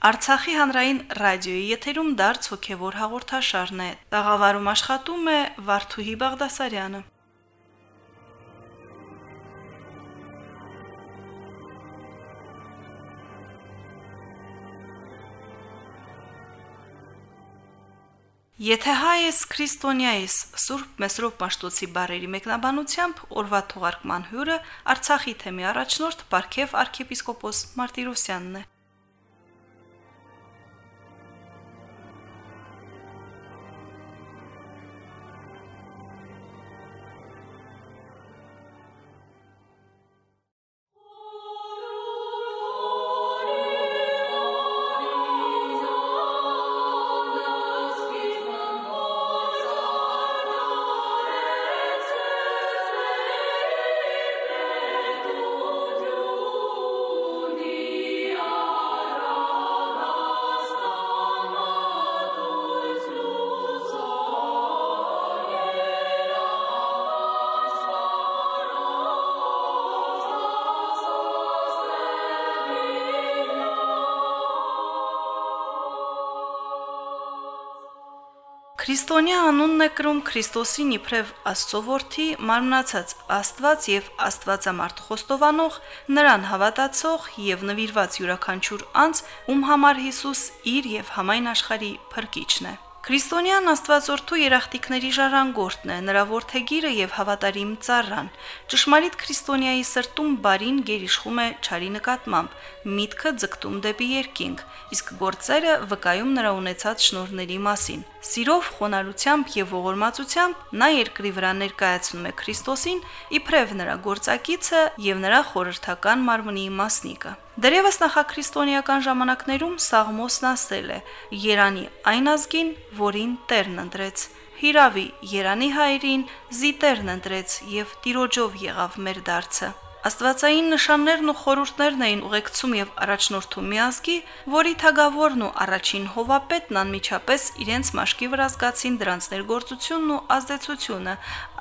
Արցախի հանրային ռադիոյի եթերում դարձ հոգևոր հաղորդաշարն է։ Տաղավարում աշխատում է Վարդուհի Բաղդասարյանը։ Եթե հայ ես, քրիստոնյա ես, Սուրբ Մեսրոպ Պաշտոցի բարերի մեկնաբանությամբ օրվա թողարկման հյուրը Արցախի թեմի առաջնորդ Պարքև arczepiskopos Մարտիրոսյանն է։ Քրիստոնյա անունն է կրում Քրիստոսի իբրև Աստծո որդի, մարմնացած Աստված եւ Աստվածամարտ խոստովանող, նրան հավատացող եւ նվիրված յուրաքանչյուր անձ, ում համար Հիսուս իր եւ համայն աշխարհի փրկիչն է։ Քրիստոնյան Աստվածորդու երախտիկների ժառանգորդն է, նրա որդեգիրը եւ հավատարիմ ծառան։ Ճշմարիտ քրիստոնյայի սրտում բարին գերիշխում է ճարի նկատմամբ, միտքը ձգտում դեպի երկինք, իսկ գործերը վկայում նրա ունեցած շնորհների մասին։ Սիրով, խոնարհությամբ եւ ողորմածությամբ նա երկրի վրա ներկայացնում է Քրիստոսին իբրև նրա գործակիցը եւ նրա խորհրդական մարմնի մասնիկը։ Դերևս նախաքրիստոնեական ժամանակներում Սաղմոսն ասել է. Երանի այն ազգին, որին Տերն ընտրեց, հիրավի Երանի հայրին զիտերն ընտրեց եւ տիրոջով եղավ մեր դարձը։ Աստվածային նշաններն ու խորհուրդներն էին ուղեկցում եւ առաջնորդում մի ազգի, որի թագավորն ու առաջին հովապետն անմիջապես իրենց մաշկի վրա զգացին դրանց ներգործությունն ու ազդեցությունը,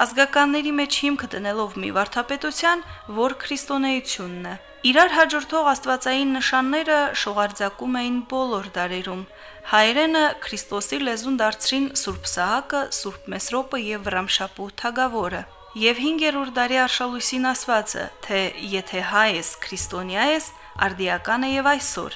ազգականների մեջ հիմք դնելով մի վարդապետության, որ քրիստոնեությունն է։ Իրար հաջորդող աստվածային նշանները շողարձակում էին բոլոր դարերում։ Հայրենը Քրիստոսի լեզուն դարձրին Սուրբ Սահակը, Սուրբ Մեսրոպը եւ Վրամշապու թագավորը։ Եվ 5-րդ դարի արշալույսին ասվածը, թե եթե հայ ես, քրիստոնյա ես, արդիական է եւ այսօր։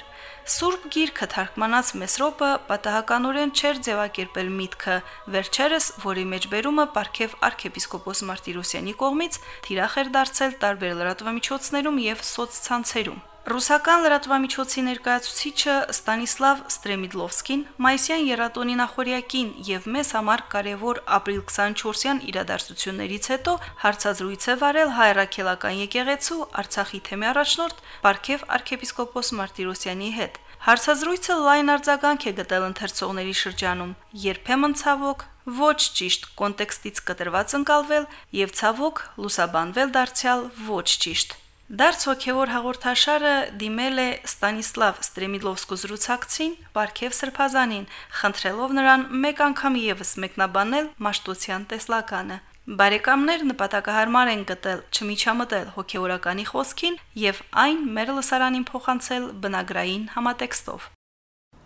Սուրբ Գիրքը թարգմանած Մեսրոպը պատահականորեն չէր ձևակերպել միտքը, վերջերս, որի մեջ բերումը Պարքև arczepiskopos Մարտիրոսյանի կողմից թիրախ էր դարձել տարբեր լրատվամիջոցներում եւ սոցցանցերում։ Ռուսական լրատվամիջոցի ներկայացուցիչը Ստանիսլավ Ստրեմիդլովսկին մայիսյան երատոնի նախորյակին եւ մեզ համար կարևոր ապրիլ 24-յան իրադարձություններից հետո հարցազրույց է վարել հայրաքելական եկեղեցու Արցախի թեմի առաջնորդ Պարքև arczepiskopos Մարտիրոսյանի հետ։ Հարցազրույցը լայն արձագանք է գտել ընթերցողների շրջանում, երբեմն ցավոք ոչ ճիշտ կոնտեքստից կտրված ընկալվել եւ ցավոք լուսաբանվել դարձյալ ոչ ճիշտ։ Դարձ հոգևոր հաղորդաշարը դիմել է Ստանիսլավ Ստրեմիլովսկու զրուցակցին Պարքև Սրբազանին, խնդրելով նրան մեկ անգամ եւս մեկնաբանել Մաշտոցյան տեսլականը։ Բարեկամներ նպատակահարմար են գտել չմիջամտել հոգեորականի խոսքին եւ այն մեր լսարանին փոխանցել բնագրային համատեքստով։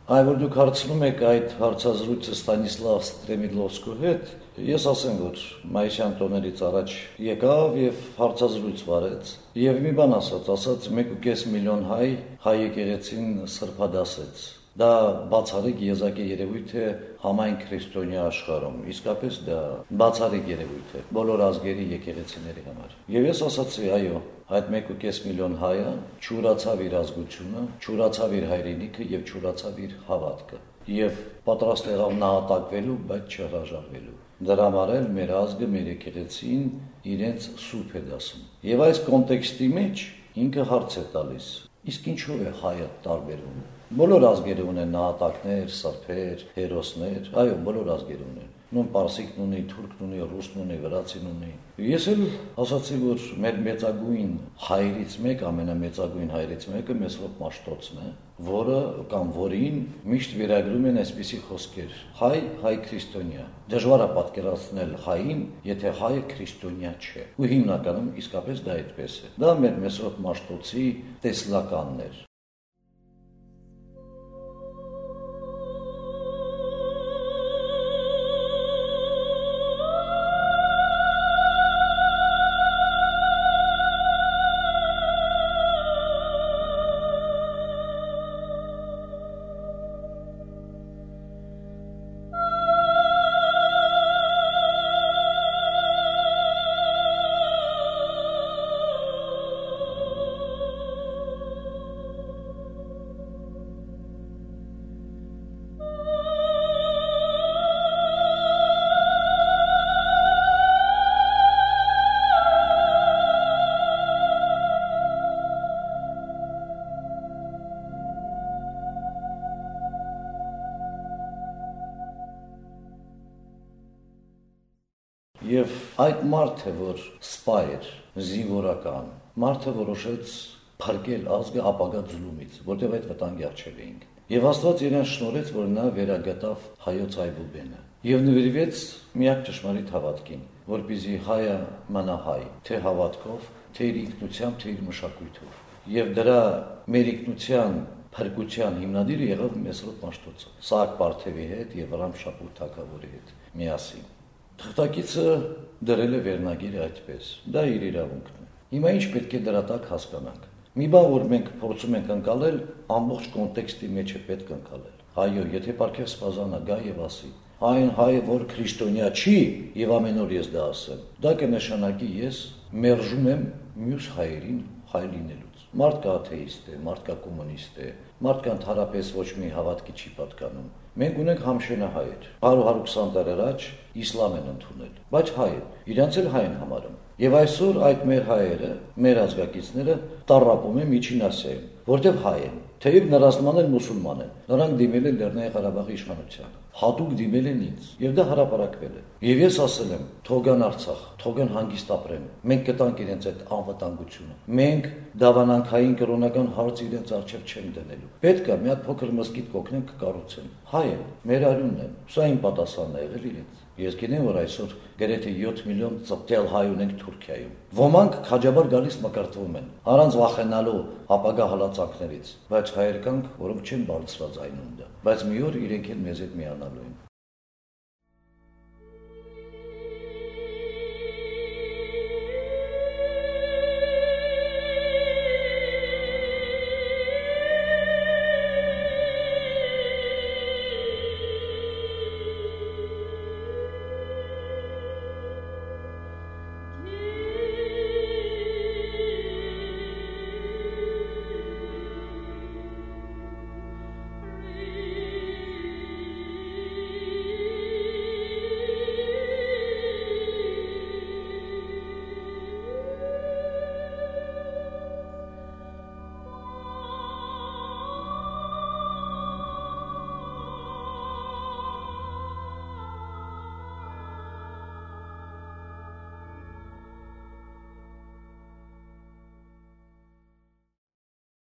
Այ որ դուք հարցնում եք այդ հարցազրույցը Ստանիսլավ Ստրեմիլովսկու հետ, ես ասեմ, որ մայիսյան տոներից առաջ եկավ եւ հարցազրույց վարեց եւ մի բան ասաց, ասաց 1.5 միլիոն հայ հայ եկեղեցին սրբադասեց Դա բացառիկ եզակի երևույթ է համայն քրիստոնյա աշխարհում։ Իսկապես դա բացառիկ երևույթ է բոլոր ազգերի եկեղեցիների համար։ Եվ ես ասացի, այո, այդ 1.5 միլիոն հայը ճուրացավ իր ազգությունը, ճուրացավ իր հայրենիքը եւ ճուրացավ իր հավատքը եւ պատրաստ եղավ նահատակվելու, բայց չհրաժարվելու։ Դրա համար էլ մեր ազգը, մեր եկեղեցին իրենց սուրբ է դասում։ Եվ այս կոնտեքստի մեջ ինքը հարց է տալիս. իսկ ինչով է հայը տարբերվում Բոլոր ազգերը ունեն նահատակներ, սրբեր, հերոսներ, այո, բոլոր ազգերը ունեն։ Նույն պարսիկն ունի, թուրքն ունի, ռուսն ունի, վրացին ունի։ Ես էլ ասացի, որ մեր մեծագույն հայրից մեկ, ամենամեծագույն հայրից մեկը Մեսրոպ Մաշտոցն է, որը կամ որին միշտ վերագրում են այսպիսի խոսքեր. հայ, հայ քրիստոնյա։ Դժվար է պատկերացնել հային, եթե հայը քրիստոնյա չէ։ Ու հիմնականում իսկապես դա այդպես է։ Դա մեր Մեսրոպ Մաշտոցի տեսլականն էր։ Եվ այդ մարդը, որ սպա էր, զինվորական, մարդը որոշեց փրկել ազգը ապագա ձլումից, որտեղ այդ վտանգի առջև էինք։ Եվ Աստված իրեն շնորհեց, որ նա վերագտավ հայոց այբուբենը եւ նվիրվեց միակ ճշմարիտ հավատքին, որբիզի հայը մնա հայ, թե հավատքով, թե իր ինքնությամբ, թե իր մշակույթով։ Եվ դրա մեր ինքնության փրկության հիմնադիրը եղավ Մեսրոպ Մաշտոցը, Սահակ Պարթևի հետ եւ Վրամ Շապուտ թագավորի հետ միասին։ Թղթակիցը դրել է վերնագիրը այդպես։ Դա իր իրավունքն է։ Հիմա ինչ պետք է դրա տակ հասկանանք։ Մի բան, որ մենք փորձում ենք անցալել, ամբողջ կոնտեքստի մեջ է պետք անցալել։ Այո, եթե Պարքև Սպազանը գա եւ ասի, այն հայը, որ քրիստոնյա չի, եւ ամեն օր ես դա ասեմ, դա կնշանակի ես մերժում եմ մյուս հայերին հայ լինելուց։ Մարդկա աթեիստ է, մարդկա կոմունիստ է, մարդկա ընդհանրապես ոչ մի հավատքի չի պատկանում։ Մենք ունենք համշենահայեր։ 100-120 տարի առաջ իսլամ են ընդունել, բայց հայ, իրանց էլ հայ են համարում։ Եվ այսօր այդ մեր հայերը, մեր ազգակիցները տարապում են Միջին Ասիայում, որտեղ հայ են, թեև նրանց մանել մուսուլման են։ Նրանք դիմել են Լեռնային Ղարաբաղի իշխանությանը հատուկ դիմել են ինձ եւ դա հրապարակվել է եւ ես ասել եմ թողան արցախ թողան հանգիստ ապրեն մենք կտանք իրենց այդ անվտանգությունը մենք դավանանքային կրոնական հարց իրենց արժեվ չեն դնելու պետք է մի հատ փոքր մսկիթ կօգնենք կկառուցեն հայ են մեր արյունն են սա իմ պատասխանն է եղել իրենց Ես գիտեմ, որ այսօր գրեթե 7 միլիոն ծպտել հայ ունենք Թուրքիայում։ Ոմանք քաջաբար գալիս մկրտվում են, առանց վախենալու ապագա հալածանքներից, բայց հայեր կանք, որոնք չեն բարձրած այնուն դա։ Բայց մի օր իրենք էլ մեզ հետ միանալու են։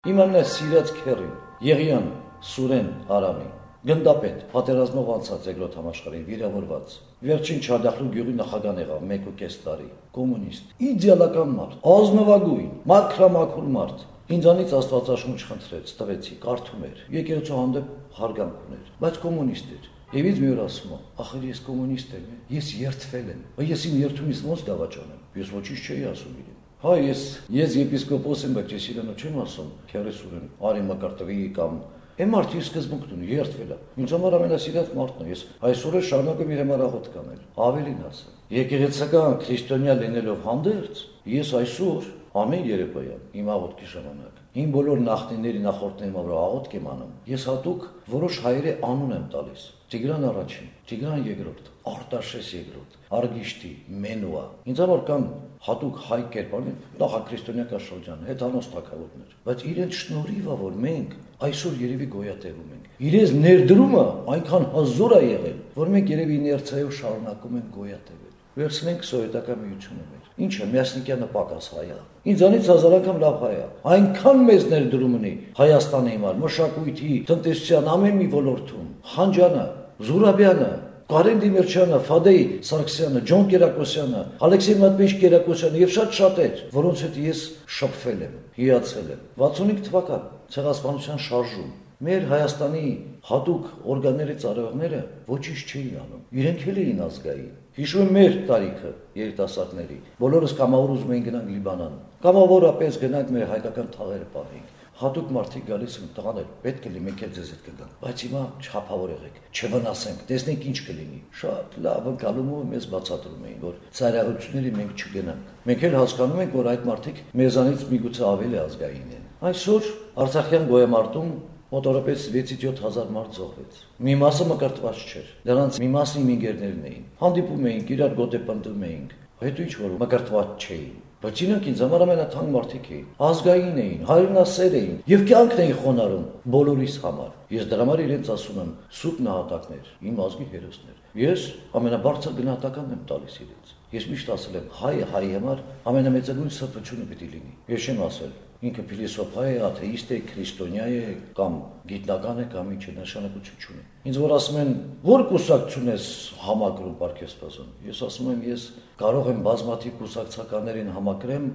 Իմանն է սիրած քերին, Եղիան, Սուրեն, Արամի, գնդապետ, պատերազմով անցած երկրորդ համաշխարհին վիրավորված։ Վերջին Չադախլու գյուղի նախագահան եղավ 1.5 տարի, կոմունիստ, իդեալական մարդ, ազնվագույն, մաքրամաքուր մարդ։ Ինձանից Աստվածաշունչ խնդրեց, տվեցի, կարդում էր, եկեղեցու հանդեպ հարգանք ուներ, բայց կոմունիստ էր։ Եվ ինձ մի օր ասում է, ախր ես կոմունիստ եմ, ես երթվել եմ, ես իմ երթումից ոնց դավաճանեմ։ Ես ոչինչ չէի ասում իրեն։ Հա ես ես եպիսկոպոս եմ, բայց ես իրենը չեմ ասում, քերեսուրեն, արի մկարտվի կամ Այն մարդի սկզբունքն ունի, երթվել է։ Ինձ համար ամենասիրած մարդն է։ Ես այսօր էլ շարունակում իր մարախոտ կանել։ Ավելին ասեմ, եկեղեցական քրիստոնյա լինելով հանդերձ, ես այսօր ամեն երեկոյան իմ աղոթքի ժամանակ իմ բոլոր նախնիների նախորդների վրա աղոթք եմ անում։ Ես հատուկ որոշ հայերի անուն եմ տալիս։ Տիգրան առաջին, Տիգրան երկրորդ, Արտաշես երկրորդ, Արգիշտի, Մենուա։ Ինձ համար կան հատուկ հայ կերպարներ, նախաքրիստոնեական շրջան, հետանոց թակավորներ, բայց իրենց շնորհիվ է որ մենք այսօր երևի գոյատևում ենք։ Իրենց ներդրումը այնքան հազոր է եղել, որ մենք երևի իներցիայով շարունակում ենք գոյատևել վերցնենք սովետական միությունը մեր։ Ինչը Միասնիկյանը պակաս հայա։ Ինձանից հազար անգամ լավ հայա։ Այնքան մեծ ներդրում ունի Հայաստանի համար, մշակույթի, տնտեսության ամեն մի ոլորտում։ Խանջանը, Զուրաբյանը, Կարեն Դիմիրճյանը, Ֆադեի Սարգսյանը, Ջոն Կերակոսյանը, Ալեքսեյ Մատվեյչ Կերակոսյանը եւ շատ շատեր, որոնց հետ ես շփվել եմ, հիացել եմ։ 65 թվական ցեղասպանության շարժում մեր Հայաստանի հատուկ օրգանների ծառայողները ոչինչ չէին անում։ Իրենք էլ էին ազգային։ Հիշում մեր տարիքը երիտասարդների։ Բոլորս կամավոր ուզում էին գնանք Լիբանան։ Կամավորապես գնանք մեր հայկական թաղերը պահենք հատուկ մարդիկ գալիս են տղաներ, պետք է լի մեկ էլ ձեզ հետ կգան։ Բայց հիմա չափավոր եղեք, չվնասենք, տեսնենք ինչ կլինի։ Շատ լավ ընկալումով մեզ բացատրում էին, որ ծայրահեղությունների մենք չգնանք։ Մենք էլ հասկանում ենք, որ այդ մարդիկ մեզանից միգուցե ավելի ազգային են։ Այսօր Արցախյան գոյամարտում մոտորապես 6-7 հազար մարդ զոհվեց։ Մի մասը մկրտված չէր։ Դրանց մի մասը իմ ինգերներն էին։ Հանդիպում էինք, իրար գոտեպնդում էինք, Հետո ինչ որ մկրտված չէին։ Բայց իրենք ինձ համար ամենաթանկ մարդիկ էին։ Ազգային էին, հայրենասեր էին եւ կյանքն էին խոնարհում բոլորիս համար։ Ես դրա համար իրենց ասում եմ՝ սուտ նահատակներ, իմ ազգի հերոսներ։ Ես ամենաբարձր գնահատականն եմ տալիս իրենց։ Ես միշտ ասել եմ՝ հայը հայի համար ամենամեծագույն սրբությունը պիտի լինի։ Ես չեմ ասել ինքը փիլիսոփա է, աթեիստ է, քրիստոնյա է կամ գիտնական է կամ ինչ նշանակություն չունի։ Ինձ որ ասում են, որ կուսակցություն ես համակրում Պարքեսպազում։ Ես ասում եմ, ես կարող եմ բազմաթիվ կուսակցականներին համակրեմ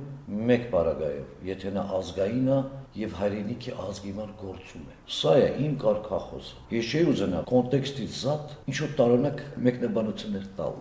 մեկ բարագայով, եթե նա ազգային է եւ հայրենիքի ազգի մար գործում է։ Սա է իմ կարգախոսը։ Ես չի ուզենա կոնտեքստից զատ ինչ որ տարօրինակ մեկնաբանություններ տալ։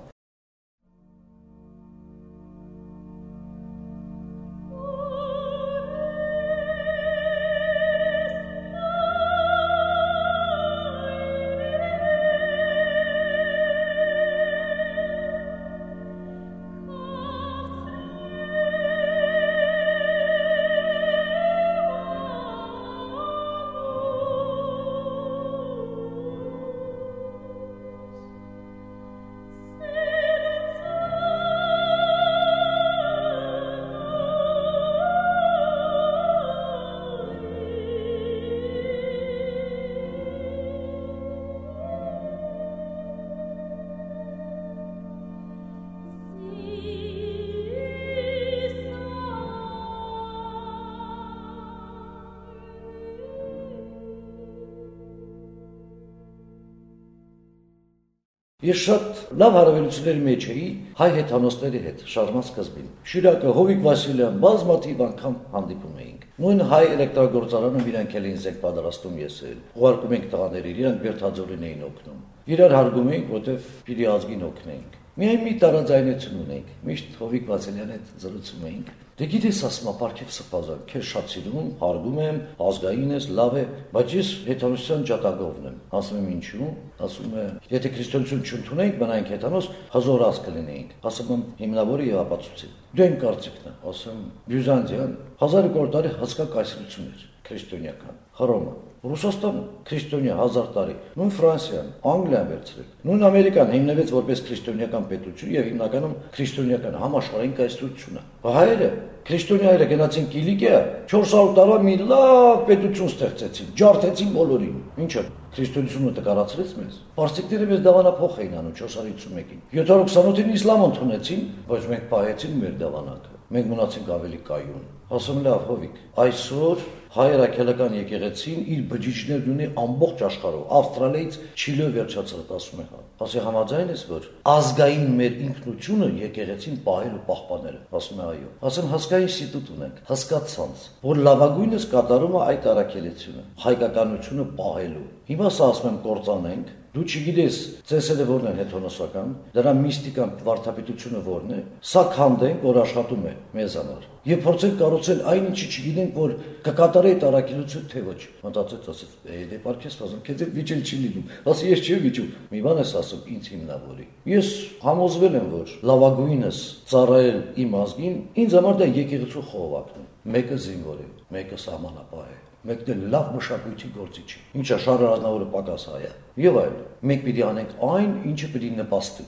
Ես շատ լավ հարաբերությունների մեջ էի հայ հեթանոսների հետ շարժման սկզբին։ Շիրակը, Հովիկ Վասիլյան բազմաթիվ անգամ հանդիպում էինք։ Նույն հայ էլեկտրագործարանում իրանք էլ ինձ եք պատրաստում ես էլ։ Ուղարկում ենք տղաների, իրանք Բերթաձորին էին օգնում։ Իրար հարգում էինք, որտեվ պիտի ազգին օգնեինք։ Միայն մի տարաձայնություն ունենք։ Միշտ Հովիկ Վասիլյանի հետ զրուցում էինք Դե գիտես, ասում ապարքև սպազան, քեզ շատ սիրում, հարգում եմ, ազգային ես, լավ է, բայց ես հեթանոսության ջատագովն եմ։ Ասում եմ ինչու՞։ Ասում է, եթե քրիստոնեություն չընդունենք, մնայինք հեթանոս, հազոր ազգ կլինեինք։ Ասում եմ հիմնավորը եւ ապացուցի։ Դու են կարծիքն է, ասում Բյուզանդիան 1200 տարի հսկա կայսրություն էր քրիստոնեական։ Հռոմը Ռուսաստանը քրիստոնյա 1000 տարի, նույն Ֆրանսիան, Անգլիան վերցրել։ Նույն Ամերիկան հիմնվեց որպես քրիստոնեական պետություն եւ հիմնականում քրիստոնեական համաշխարհային կայսրություն է։ Հայերը քրիստոնյաները գնացին Կիլիկիա 400 տարվա մի լավ պետություն ստեղծեցին, ջարդեցին բոլորին։ Ինչը քրիստոնեությունը տկարացրեց մեզ։ Պարսիկները մեզ դավանափոխ էին անում 451-ին։ 728-ին իսլամ ընդունեցին, բայց մենք պահեցին մեր դավանակը։ Մենք մնացինք ավելի կայուն։ Ասում լավ, Հովիկ, այսօր հայրաքելական եկեղեցին իր բջիջներն ունի ամբողջ աշխարհով, Ավստրալիայից Չիլիո վերջացրած, ասում է հա։ Ասի համաձայն ես, որ ազգային մեր ինքնությունը եկեղեցին պահել ու պահպանել, ասում է այո։ Ասեմ հասկային ինստիտուտ ունենք, հասկացած, որ լավագույնս կատարում է այդ առաքելությունը, հայկականությունը պահելու։ Հիմա սա ասում եմ կործանենք, Դու չգիտես ծեսերը որն են հեթոնոսական, դրա միստիկան վարդապետությունը որն է։ Սա քանդենք, որ աշխատում է մեզանար։ Եվ փորձենք կառուցել այն ինչի չգիտենք, որ կկատարի այդ առաքելություն թե ոչ։ Մտածեց, ասեց, դե պարքես վազում, քեզ վիճել չի լինում։ Ասի ես չի վիճում։ Մի բան ես ասում, ինձ հիմնավորի։ Ես համոզվել եմ, որ լավագույնս ծառայել իմ ազգին, ինձ համար դա եկեղեցու խողովակն է։ Մեկը զինվոր է, մեկը սահմանապահ է մեկն էլ լավ մշակույթի գործիչ Ինչա Շարլ Ազնավուրը պակաս հայ է։ Եվ այլ։ Մենք պիտի անենք այն, ինչը պիտի նպաստի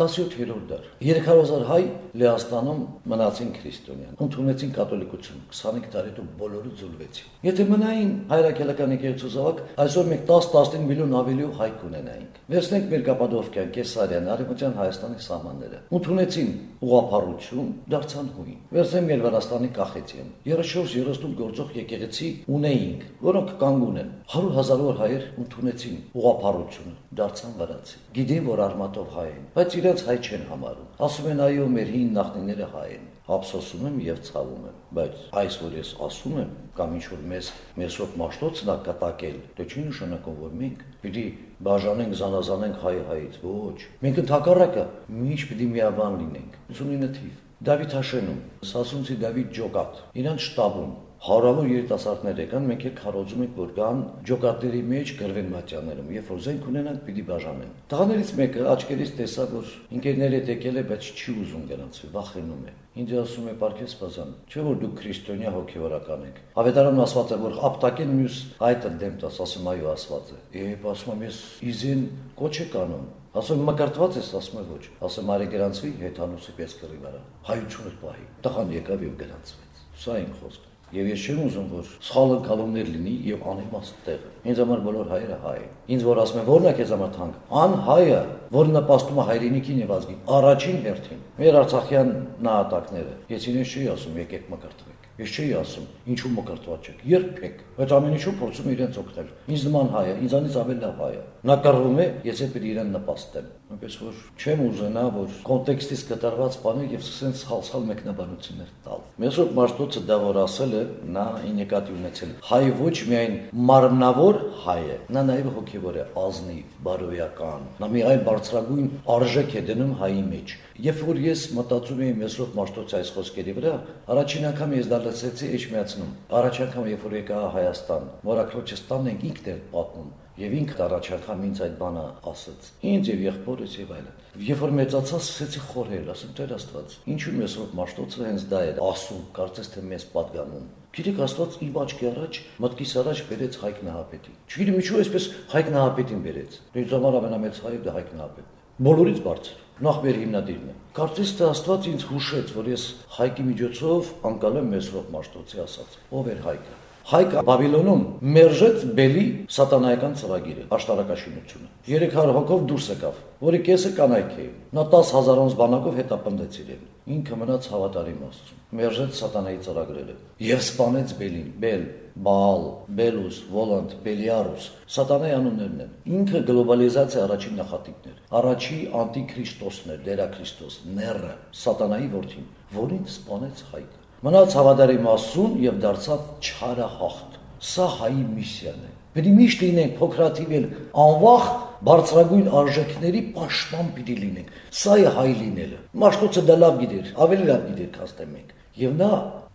17-րդ դար։ 3000 հայ Լեհաստանում մնացին քրիստոնյան, ընդունեցին կաթոլիկություն։ 25 տարի դու բոլորը ձուլվեցին։ Եթե մնային հայրաքելական եկեղեցու զավակ, այսօր մենք 10-15 միլիոն ավելի հայ կունենայինք։ Վերցնենք մեր Կապադովկյան, Կեսարյան, Արևմտյան Հայաստանի սահմանները։ Ընդունեցին ուղափառություն, դարձան հույն։ Վերցնենք մեր Վրաստանի Կախետյան։ 34-30 գործող եկեղեցի ունեինք, որոնք կանգուն են։ 100 հազարավոր հայեր ընդունեցին ուղափառությունը, դարձան վրացի։ Գիտեն, որ արմատով հայ են, բայց իրենց հայ չեն համարում։ Ասում են այո, մեր հին նախնիները հայ են։ ափսոսում եմ եւ ցավում եմ, բայց այս որ ես ասում եմ կամ ինչ որ մեզ մեսոտ մաշտոցն է կտակել, դա չի նշանակում որ մենք պիտի բաժանենք, զանազանենք հայ հայից, ոչ։ Մենք ընդհակառակը միշտ պիտի միաբան լինենք։ 59 թիվ Դավիթ Հաշենում, Սասունցի Դավիթ Ջոկատ, իրանց շտաբում հարավոր երիտասարդներ եկան, մենք էլ քարոզում ենք, որ կան ջոկատների մեջ գրվեն մատյաներում, երբ որ զենք ունենանք, պիտի բաժանեն։ Տղաներից մեկը աչքերից տեսա, որ ինքերները հետ եկել է, բայց չի ուզում գրանցվի, վախենում է։ Ինձ ասում է Պարքես Բազան, չէ որ դուք քրիստոնյա հոգևորական եք։ Ավետարանն ասված է, որ ապտակեն մյուս այդը դեմ տաս, ասում այո ասված է։ Եվ ասում եմ ես իզին կոչ է կանում։ Ասում մկրտված ես, ասում է ոչ։ Ասում արի գրանցվի հետանուսի պես կռի վրա։ Հայությունը պահի։ Տղան եկավ եւ գրանցվեց։ Սա իմ խոսքը։ Եվ ես չեմ ուզում, որ սխալ ընկալումներ լինի եւ անիմաստ տեղը։ Ինձ համար բոլոր հայերը հայ են։ Ինձ որ ասում են, ո՞րն է քեզ համար թանկ։ Ան հայը, որ նպաստում է հայրենիքին եւ ազգին, առաջին հերթին։ Մեր Արցախյան նահատակները, ես ինձ չի ասում, եկեք մկրտվեք։ Ես չի ասում, ինչու մկրտված չեք։ Երբեք։ Բայց ամեն ինչու փորձում իրենց օգնել։ Ինձ նման հայ է, ինձանից ավելի լավ հայ է։ Նա կռվում է, ես էլ իրեն նպաստեմ։ Այնպես որ չեմ ուզենա, որ կոնտեքստից կտրված բանը եւ սկսեն սխալ-սխալ մեկնաբանություններ տալ։ Մեսոտ Մաշտոցը դա որ ասել է, նա ինեկատի ունեցել։ Հայ ոչ միայն մարմնավոր հայ է, նա նաեւ հոգեվոր է, ազնիվ, բարոյական։ Նա մի այլ բարձրագույն արժեք է դնում հայի մեջ։ Երբ որ ես մտածում եի Մեսրոպ Մաշտոցի այս խոսքերի վրա, առաջին անգամ ես դա լսեցի Էջմիածնում։ Առաջ անգամ երբ որ եկա Հայաստան, Մորակրոջս տանն ենք ինքն էր պատմում, Եվ ինքը առաջարկան ինձ այդ բանը ասաց։ Ինձ եւ եղբորս եւ այլն։ Երբ որ մեծացա, սկսեցի խորհել, ասում Տեր Աստված, ինչու մեզ ռոբ Մաշտոցը հենց դա էր ասում, կարծես թե մեզ պատգանում։ Գիտեք Աստված իմ աչքի առաջ, մտքիս առաջ բերեց Հայկ Նահապետին։ Չգիտեմ ինչու այսպես Հայկ Նահապետին բերեց։ դե Ինձ համար ամենամեծ հայը դա Հայկ Նահապետն է։ Բոլորից բարձր նախ մեր հիմնադիրն է։ Կարծես թե Աստված ինձ հուշեց, որ ես Հայկի միջոցով անկալ եմ մեզ ռոբ Մաշտոցի ասած։ Ո՞վ էր Հայկը։ Հայկը Բաբիլոնում մերժեց Բելի սատանայական ծրագիրը, աշտարակաշինությունը։ 300 հոգով դուրս եկավ, որի կեսը կանայք էին։ Նա 10000 բանակով հետապնդեց իրեն։ Ինքը մնաց հավատարիմ Աստծուն։ Մերժեց սատանայի ծրագրերը եւ սպանեց Բելին։ Բել, Բաալ, Բելուս, Վոլանտ, Բելիարուս, սատանայի անուններն են։ Ինքը գլոբալիզացիա առաջին նախատիպն էր։ Առաջի անտիքրիստոսն էր, դերաքրիստոս, ները, սատանայի որդին, որին սպանեց Հայկը մնաց հավատարի մասուն եւ դարձավ չարահախտ։ Սա հայի միսիան է։ Պետք է միշտ լինենք փոքրաթիվ էլ անվախ բարձրագույն արժեքների պաշտպան պիտի լինենք։ Սա է հայ լինելը։ Մաշտոցը դա լավ գիտեր, ավելի լավ գիտեր, քան մենք։ Եվ նա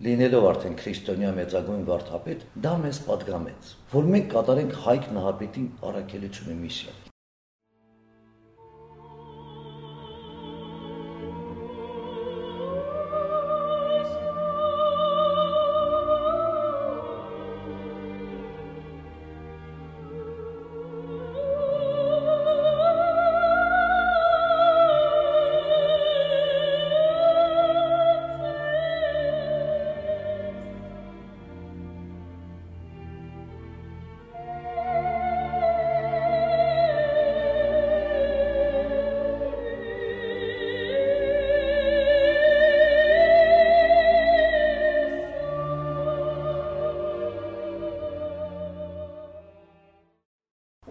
լինելով արդեն քրիստոնյա մեծագույն վարդապետ, դա մեզ պատգամեց, որ մենք կատարենք հայկ նահապետին առաքելությունը միսիան։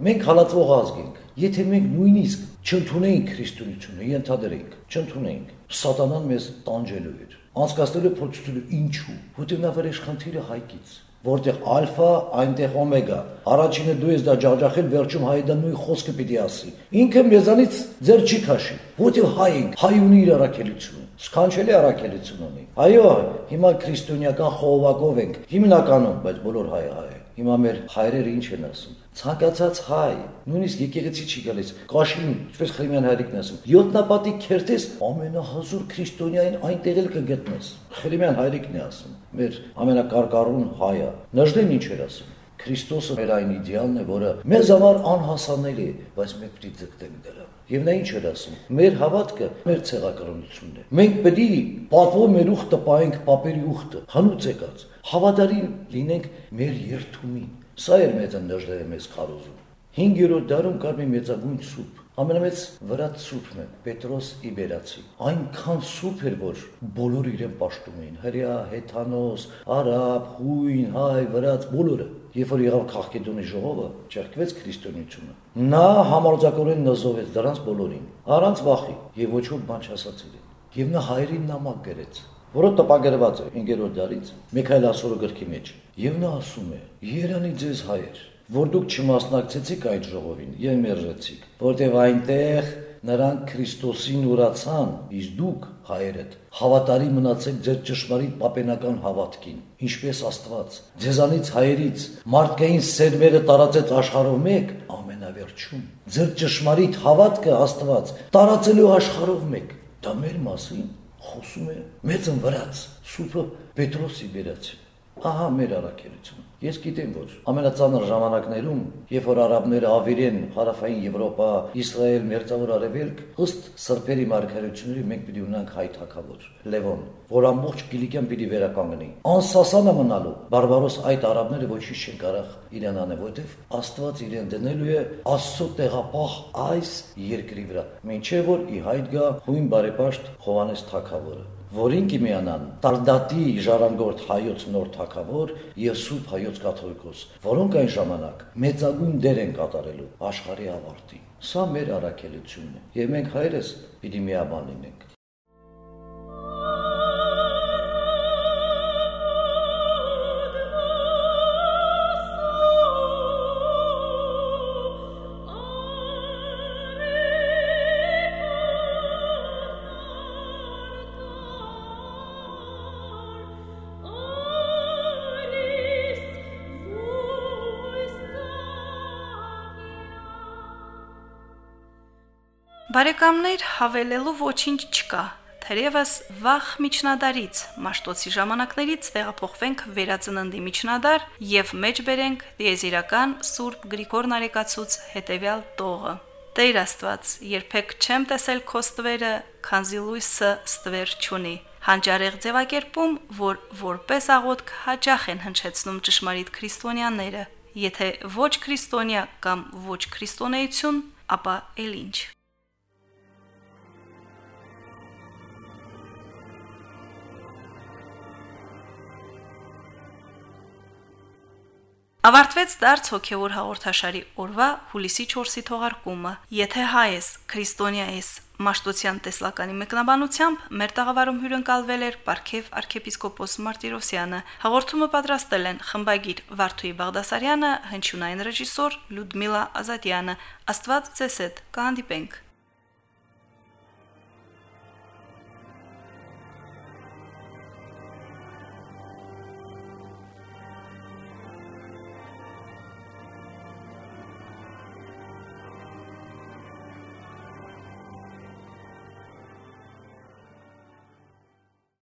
Մենք հալածվող ազգ ենք։ Եթե մենք նույնիսկ չընդունեինք քրիստոնեությունը, ենթադրեինք, չընդունեինք, սատանան մեզ տանջելու էր։ Անցկացնելու փորձելու ինչու։ Որտեղ նա վրեժխնդիրը հայկից որտեղ ալֆա, այնտեղ օմեգա։ Առաջինը դու ես դա ջաջախել, վերջում հայը դա նույն խոսքը պիտի ասի։ Ինքը մեզանից ձեր չի քաշի, որտեղ հայ ենք, հայ ունի իր առաքելությունը։ Սքանչելի առաքելություն ունի։ Այո, հիմա քրիստոնեական խողովակով ենք, հիմնականում, բայց բոլոր հայ է։ Հիմա մեր հայրերը ինչ են ասում ցանկացած հայ, նույնիսկ եկեղեցի չի գալիս, կաշին, ինչպես Խրիմյան հայրիկն ասում, յոտնապատի քերտես ամենահազուր քրիստոնյային այնտեղ էլ կգտնես։ Խրիմյան հայրիկն է ասում, մեր ամենակարկառուն հայը։ Նժդեն ինչ էր ասում։ Քրիստոսը մեր այն իդեալն է, որը մեզ համար անհասանելի է, բայց մենք պետք է ձգտենք դրա։ Եվ նա ինչ էր ասում։ Մեր հավատքը մեր ցեղակրոնությունն է։ Մենք պետք է պատվո մեր ուխտը պահենք papերի ուխտը, հանուց եկած։ Հավատարիմ լինենք մեր երթումին։ Սա էր մեծ ընդդժդերը մեզ քարոզում։ 5-րդ դարում կար մի մեծագույն սուփ, Ամենամեծ վրաց սուրբն է Պետրոս Իբերացի։ Այնքան սուրբ էր, որ բոլորը իրեն պաշտում էին՝ հрья, հեթանոս, արաբ, հույն, հայ, վրաց, բոլորը։ Երբ որ եղավ Խաղկեդոնի ժողովը, ճեղքվեց քրիստոնեությունը։ Նա համարձակորեն նզովեց դրանց բոլորին, առանց վախի, եւ ոչ ոք բան չասաց իրեն։ Եվ նա հայրին նամակ գրեց որը տպագրված է 5-րդ դարից Միքայել ասորը գրքի մեջ։ Եվ նա ասում է. «Երանի ձեզ հայեր, որ դուք չմասնակցեցիք այդ ժողովին եւ մերժեցիք, որտեղ այնտեղ նրանք Քրիստոսին ուրացան, իսկ դուք հայերդ հավատարի մնացեք ձեր ճշմարիտ պապենական հավատքին, ինչպես Աստված ձեզանից հայերից մարդկային սերմերը տարածեց աշխարհով մեկ, ամենավերջում ձեր ճշմարիտ հավատքը Աստված տարածելու աշխարհով մեկ։ Դա մեր մասին խոսում է մեծն վրաց Սուրբ Պետրոսի վերացի։ Ահա մեր առաքելությունը։ Ես գիտեմ, որ ամենածանր ժամանակներում, երբ որ արաբները ավիրեն հարավային Եվրոպա, Իսրայել, Մերձավոր Արևելք, ըստ սրբերի մարգարեությունների մենք պիտի ունենանք հայ թակավոր Լևոն, որ ամբողջ Կիլիկիան պիտի վերականգնի։ Անսասանը մնալու բարբարոս այդ արաբները ոչինչ չեն կարող իրեն անել, որովհետև Աստված իրեն դնելու է Աստծո տեղապահ այս երկրի վրա։ Մինչև որ ի հայտ գա հույն բարեպաշտ Հովանես թակավորը որին կիմիանան Տարդատի ժառանգորդ հայոց նոր թակավոր եւ Սուրբ հայոց կաթողիկոս, որոնք այն ժամանակ մեծագույն դեր են կատարելու աշխարհի ավարտին։ Սա մեր առաքելությունն է, եւ մենք հայրս պիտի միաբան լինենք։ Բարեկամներ հավելելու ոչինչ չկա։ Թերևս վաղ միջնադարից, Մաշտոցի ժամանակներից տեղափոխվենք վերածննդի միջնադար եւ մեջ բերենք դիեզիրական Սուրբ Գրիգոր Նարեկացուց հետեւյալ տողը։ Տեր Աստված, երբեք չեմ տեսել քո ստվերը, քանզի լույսը ստվեր չունի։ Հանճարեղ ձևակերպում, որ որպես աղոթք հաճախ են հնչեցնում ճշմարիտ քրիստոնյաները։ Եթե ոչ քրիստոնյա կամ ոչ քրիստոնեություն, ապա ել ինչ։ Ավարտվեց դարձ հոգևոր հաղորդաշարի օրվա հուլիսի 4-ի թողարկումը։ Եթե հայ ես, քրիստոնյա ես, Մաշտոցյան տեսլականի մեկնաբանությամբ մեր տաղավարում հյուրընկալվել էր Պարքև arczepiskopos Մարտիրոսյանը։ Հաղորդումը պատրաստել են խմբագիր Վարդուհի Բաղդասարյանը, հնչյունային ռեժիսոր Լյուդմիլա Ազատյանը։ Աստված ցեսետ, կհանդիպենք։